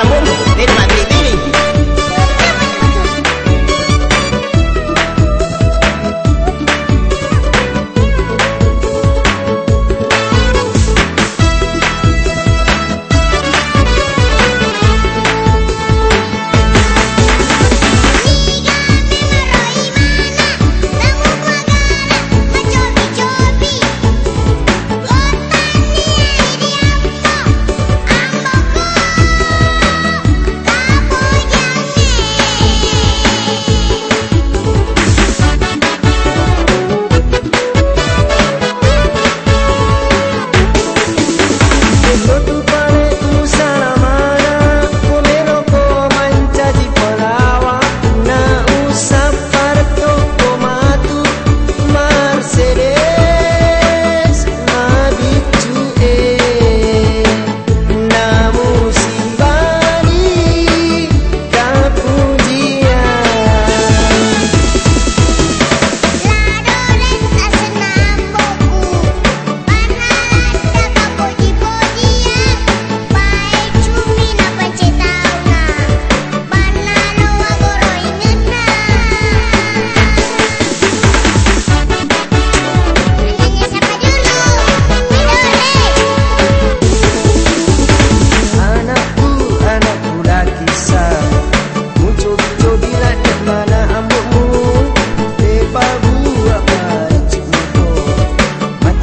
para mundo,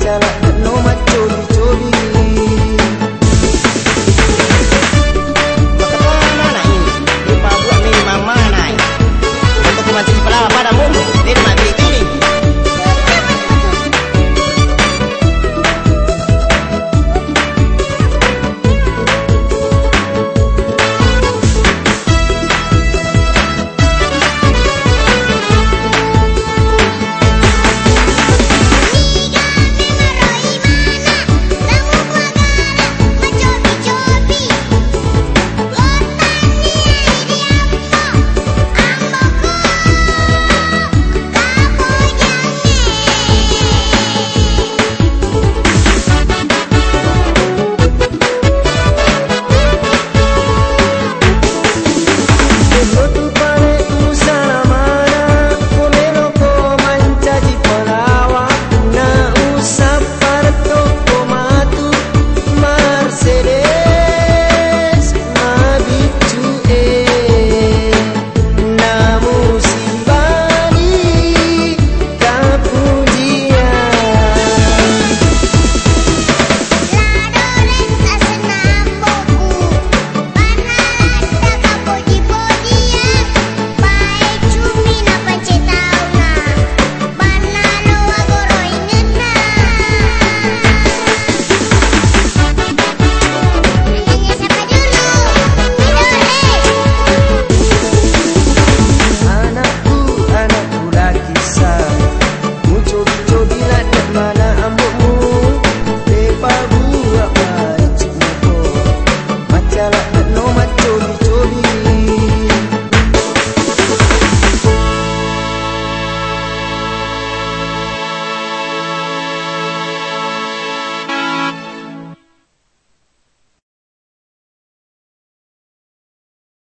Yeah.